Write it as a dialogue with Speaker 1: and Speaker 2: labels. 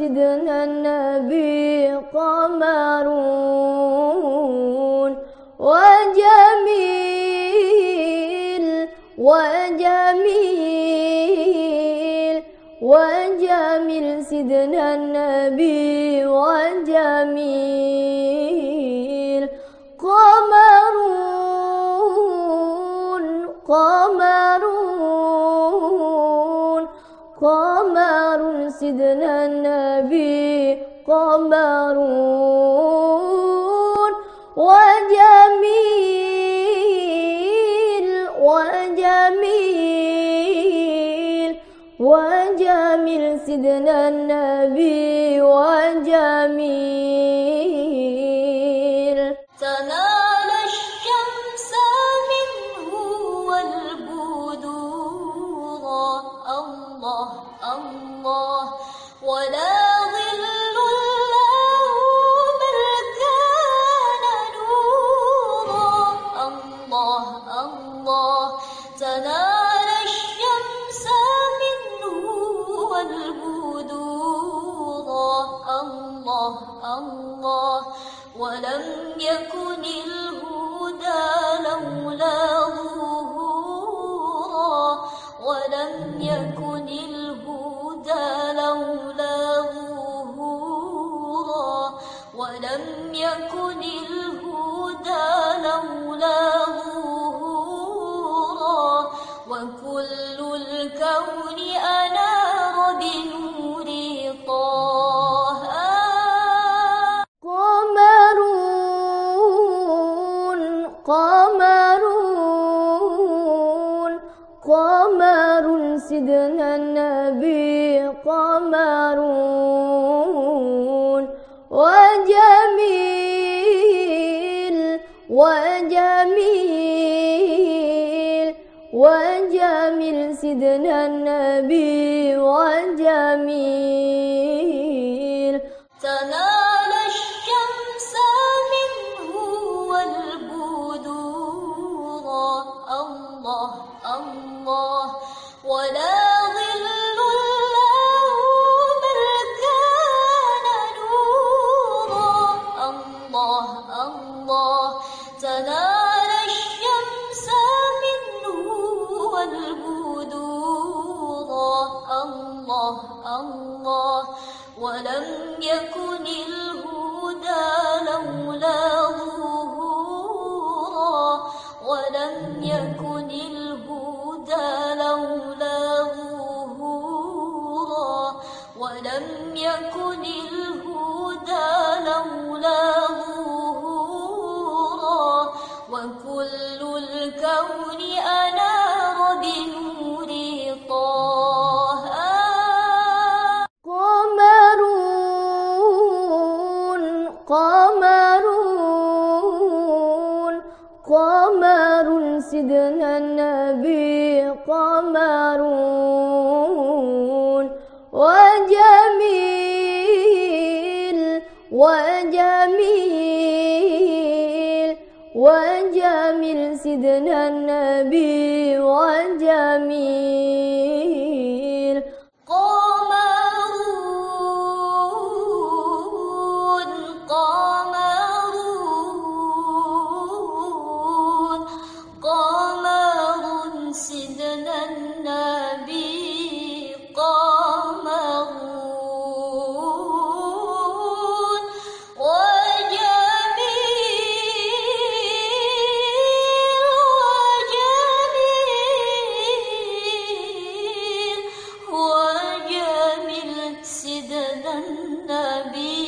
Speaker 1: سيدنا النبي قمرون وجميل وجميل وجميل سيدنا النبي وجميل قمرون قمرون قمر سيدنا النبي قمرون وجميل وجميل وجميل سيدنا النبي وجميل.
Speaker 2: ولم يكن الهدى
Speaker 1: قمر سيدنا النبي قمرون وجميل وجميل وجميل سيدنا النبي وجميل.
Speaker 2: تنال ولم يكن الهدى وكل الكون أنار طه.
Speaker 1: قمرون قمرون قمر سيدنا النبي قمرون. وجميل وجميل وجميل سيدنا النبي وجميل. النبي